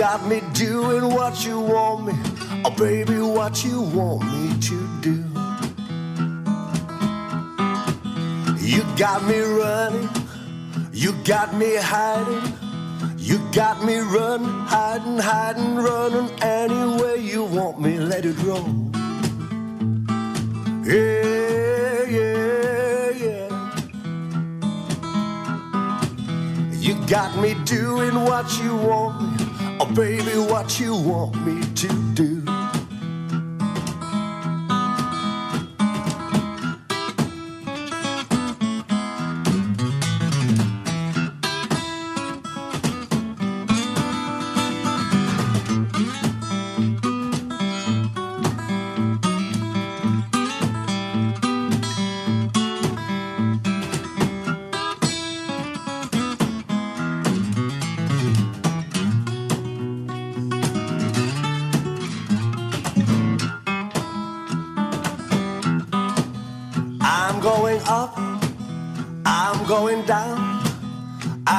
got me doing what you want me, oh baby, what you want me to do. You got me running, you got me hiding, you got me running, hiding, hiding, running. Any way you want me, let it roll. Yeah, yeah, yeah. You got me doing what you want baby, what you want me to do.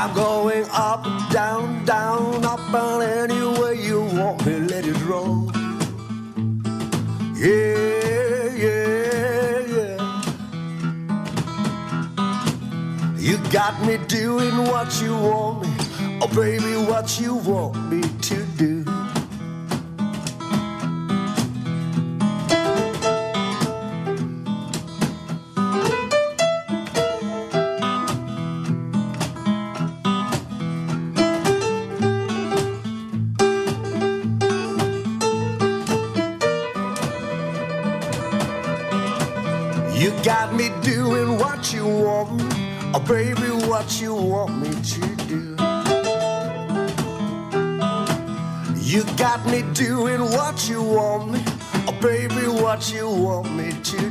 I'm going up, down, down, up, and any way you want me, let it roll. Yeah, yeah, yeah. You got me doing what you want me, oh baby, what you want me to do. What you want me to do. You got me doing what you want me, oh baby, what you want me to do.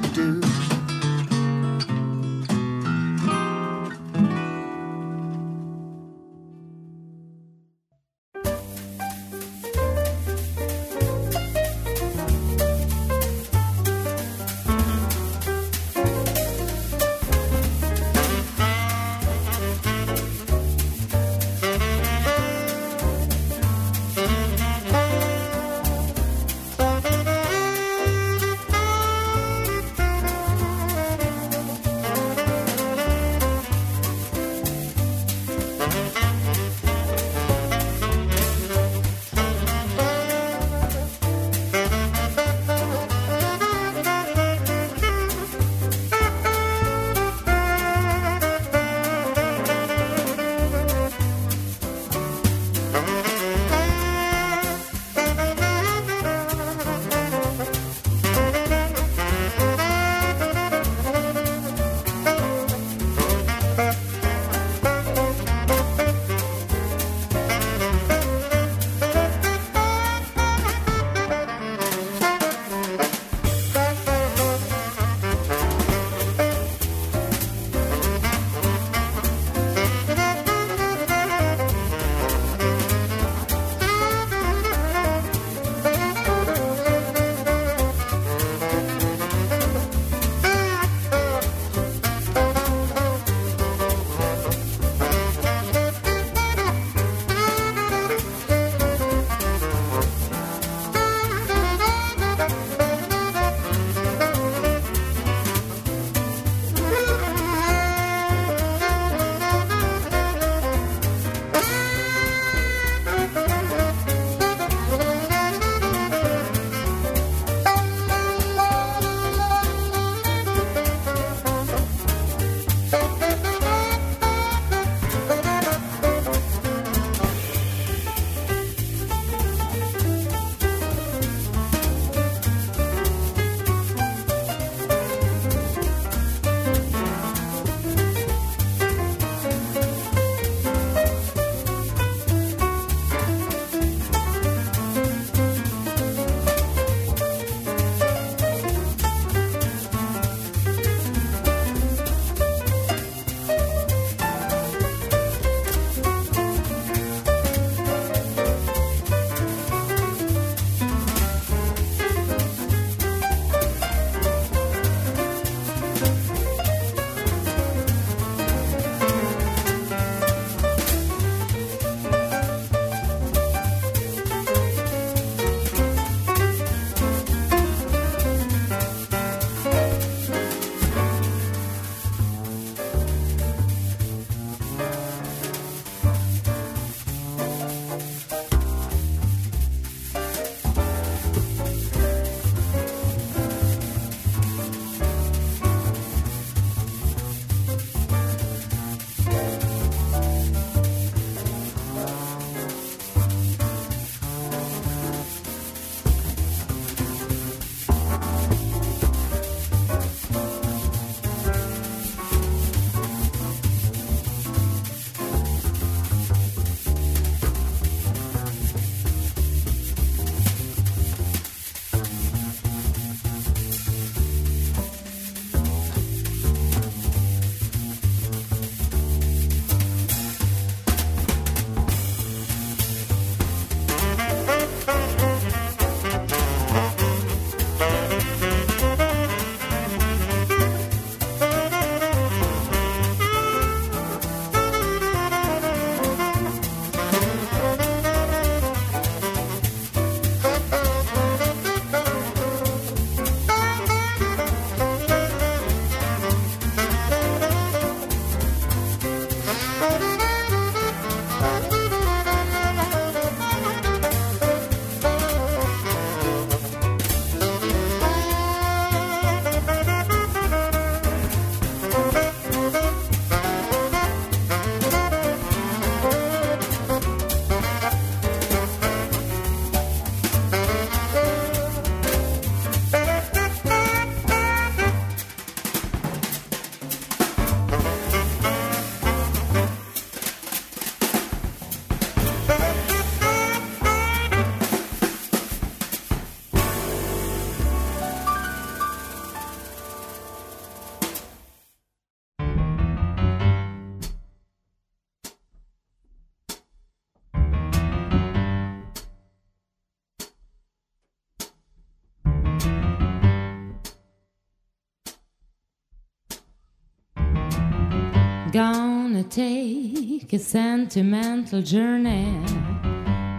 Gonna take a sentimental journey.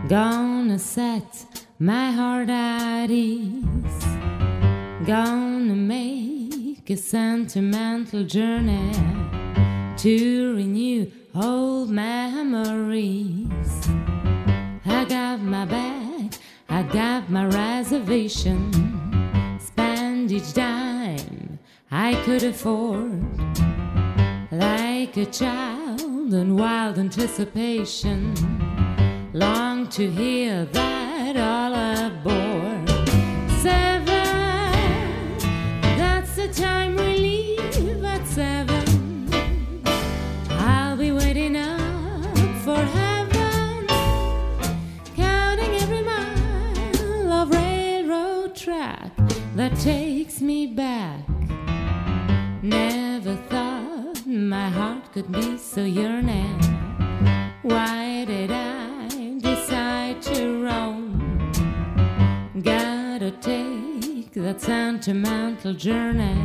Gonna set my heart at ease. Gonna make a sentimental journey to renew old memories. I got my bag, I got my reservation. Spend each dime I could afford like a child in wild anticipation. Long to hear that all aboard. Seven, that's the time we leave at seven. I'll be waiting up for heaven, counting every mile of railroad track that takes journey,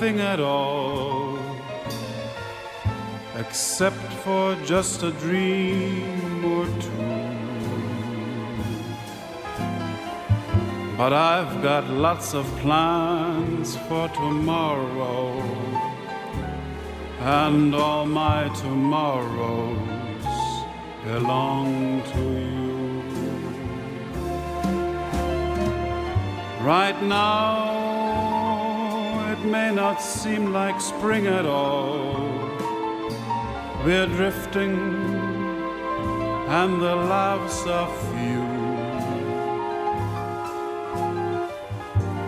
have a thing at all, except for just a dream or two. But I've got lots of plans for tomorrow, and all my tomorrows belong to you. Right now, it may not seem like spring at all. We're drifting, and the loves are few.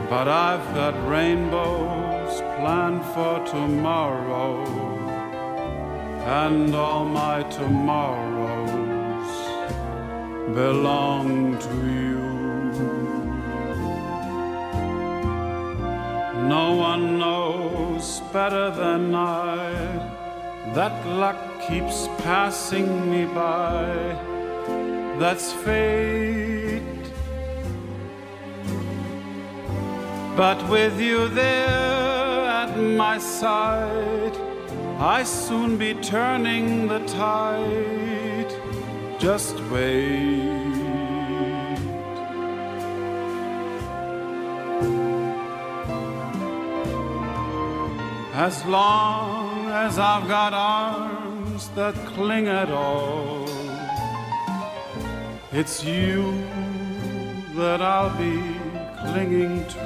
But I've got rainbows planned for tomorrow, and all my tomorrows belong to you. No one knows better than I that luck keeps passing me by. That's fate. But with you there at my side, I soon be turning the tide. Just wait. As long as I've got arms that cling at all, it's you that I'll be clinging to.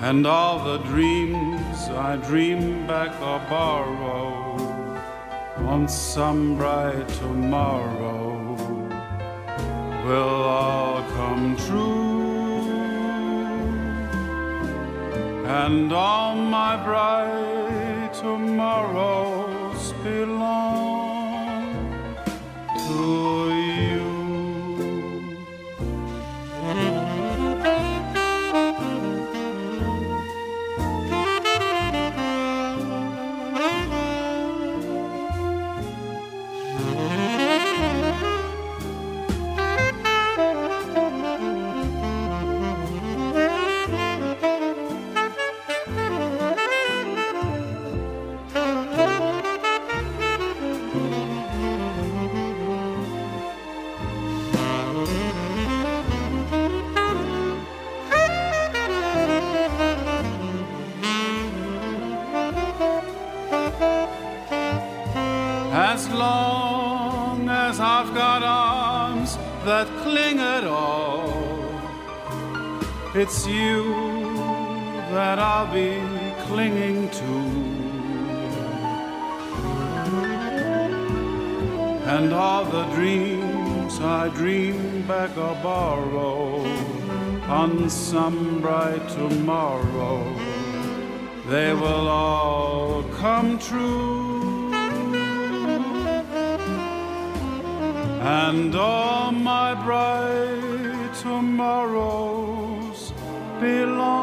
And all the dreams I dream back or borrow on some bright tomorrow will all come true. And all my bright tomorrows it's you that I'll be clinging to. And all the dreams I dream back or borrow on some bright tomorrow, they will all come true. And all my bright tomorrows belong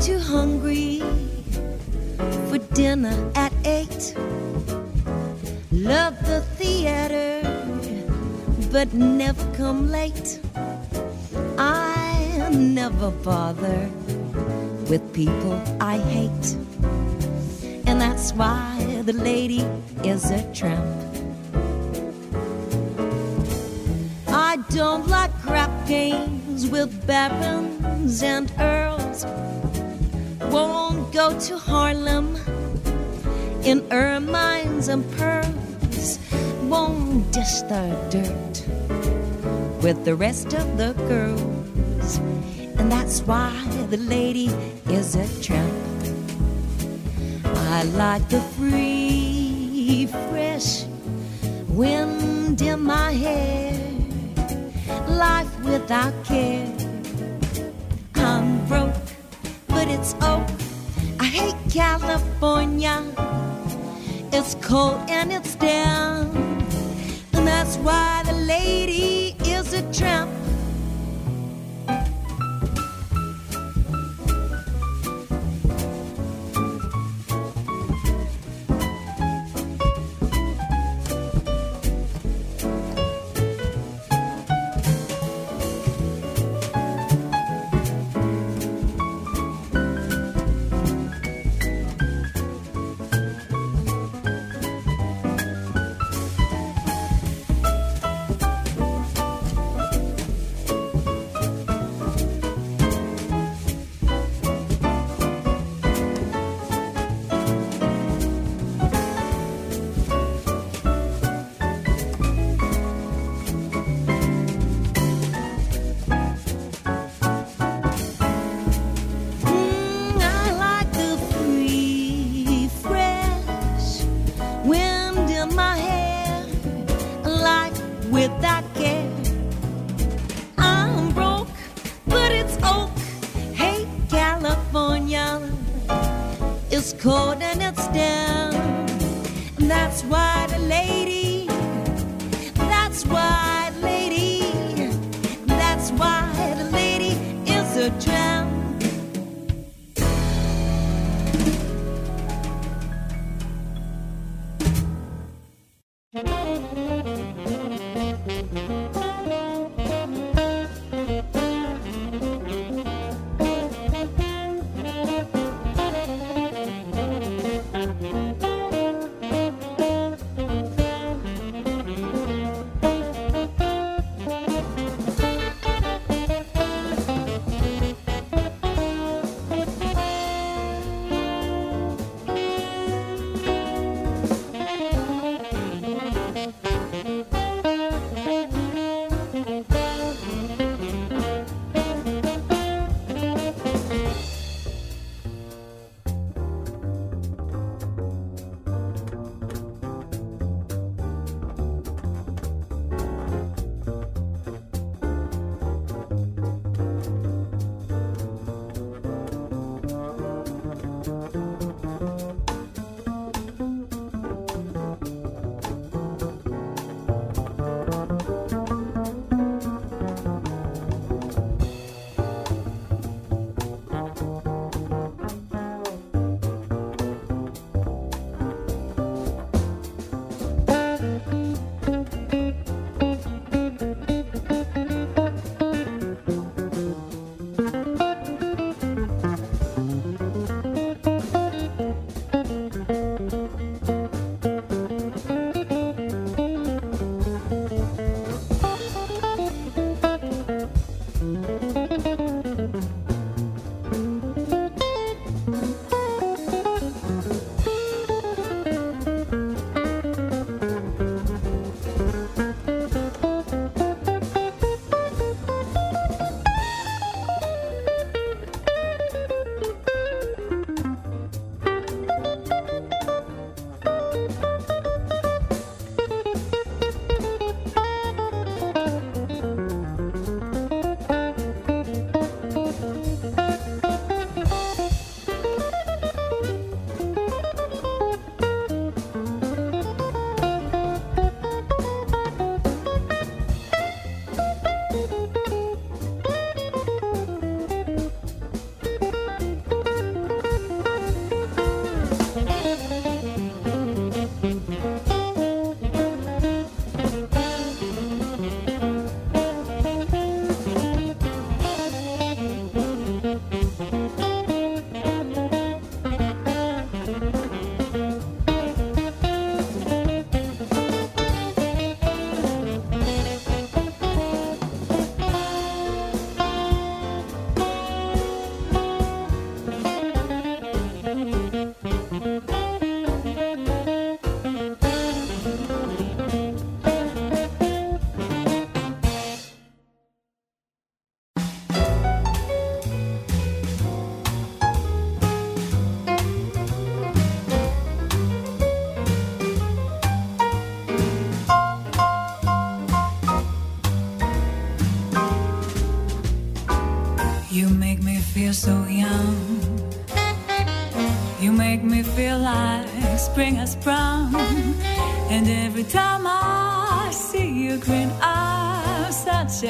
too hungry for dinner at eight. Love the theater, but never come late. I never bother with people I hate. And that's why the lady is a tramp. I don't like crap games with barons and earls won't go to Harlem in ermines and pearls, won't dish the dirt with the rest of the girls. And that's why the lady is a tramp. I like the free, fresh wind in my hair, life without care. It's oh, I hate California. It's cold and it's damp, and that's why the lady is a tramp.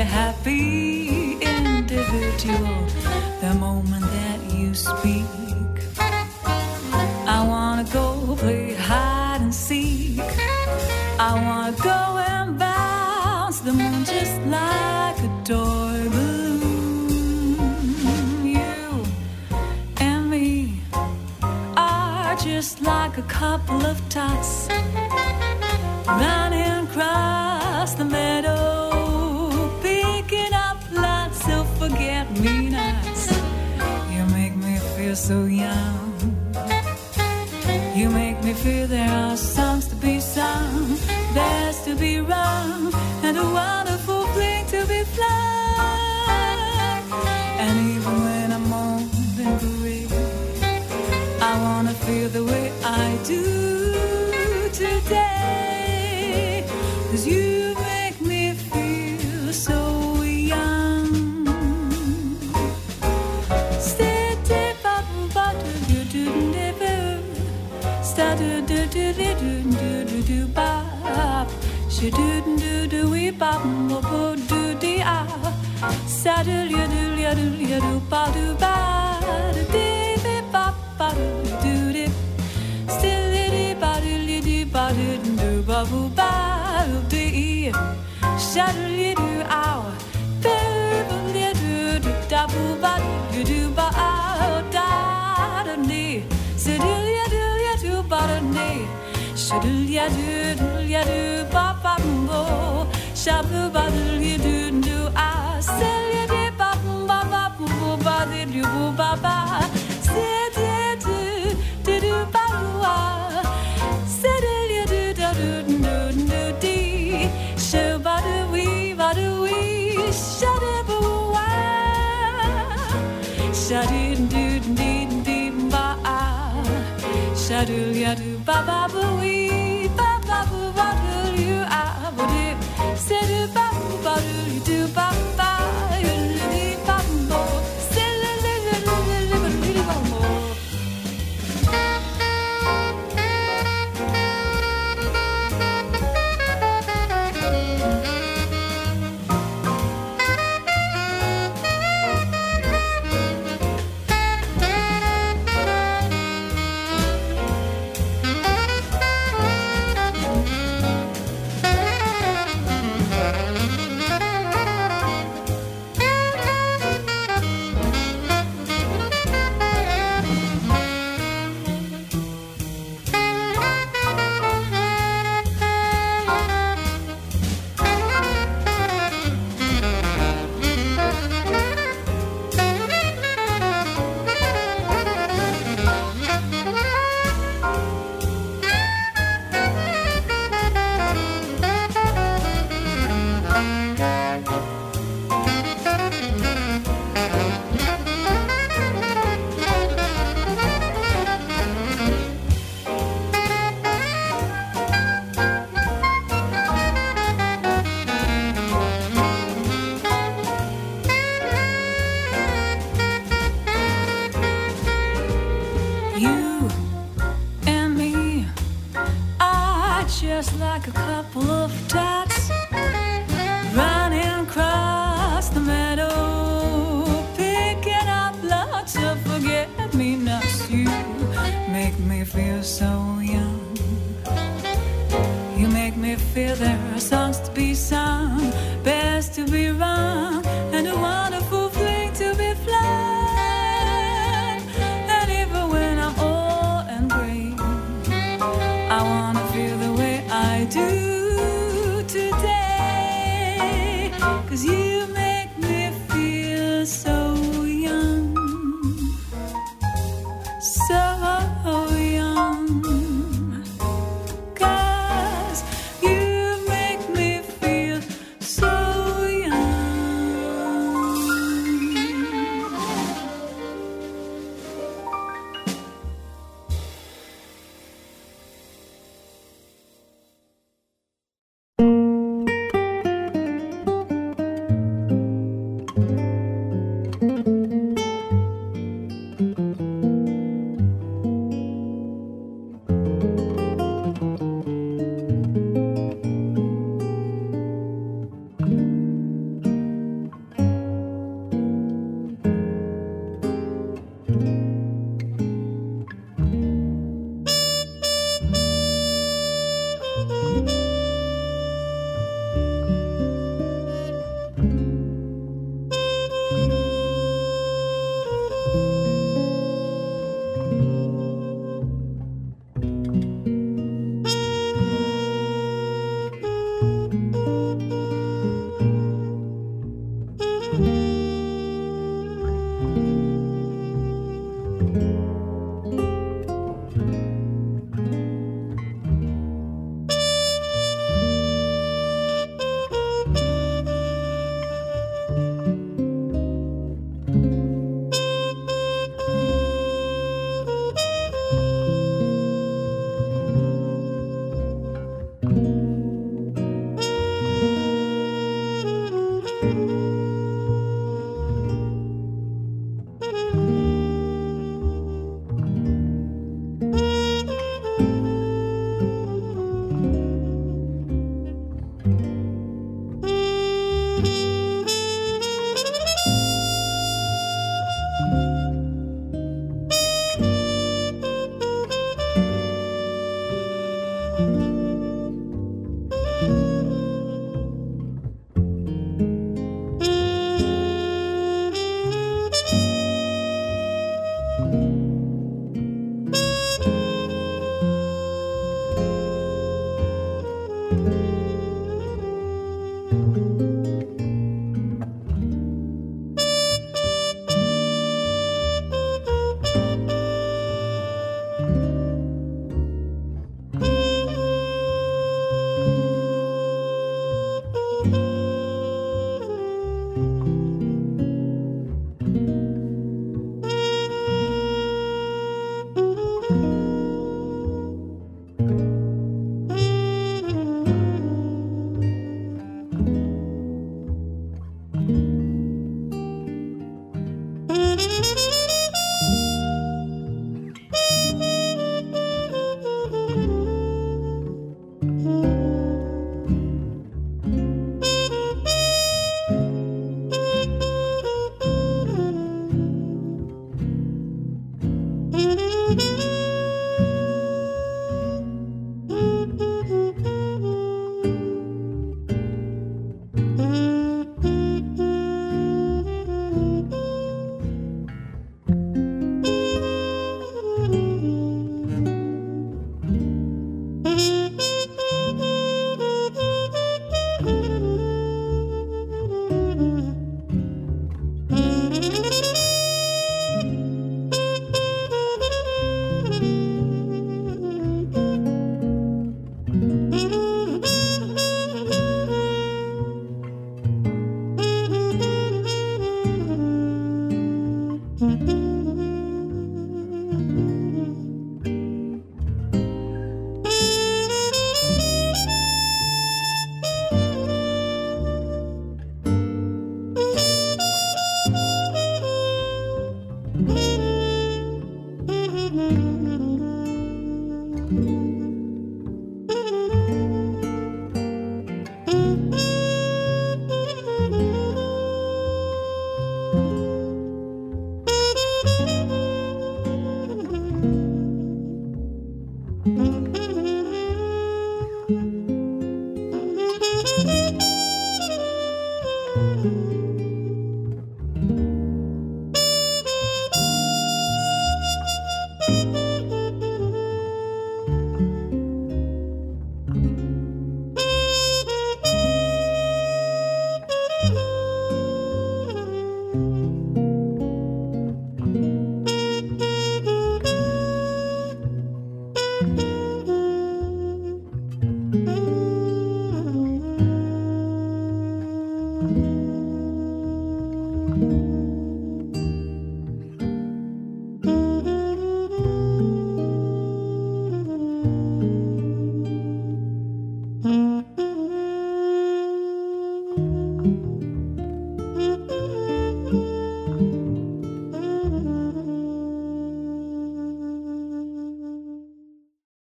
Happy Stay, Sa do do do do do do do do bop. She do do do we bop mo bo do di ah. Sa do ya do ya do ya do ba do ba do di bi bop ba do do di. Still di ba do di ba do do ba boo ba do di. Sa do ya do ah. Baby, ya do do da boo ba do do ba ah da badani, sedilya dilya do badani, shadilya do dilya do babambo, shabu badilya do do a, selya de babum bababumbo badi do babam. yadoo yadoo ba ba ba wee ba ba ba ba do you ah ba doo say do ba ba do you do ba ba.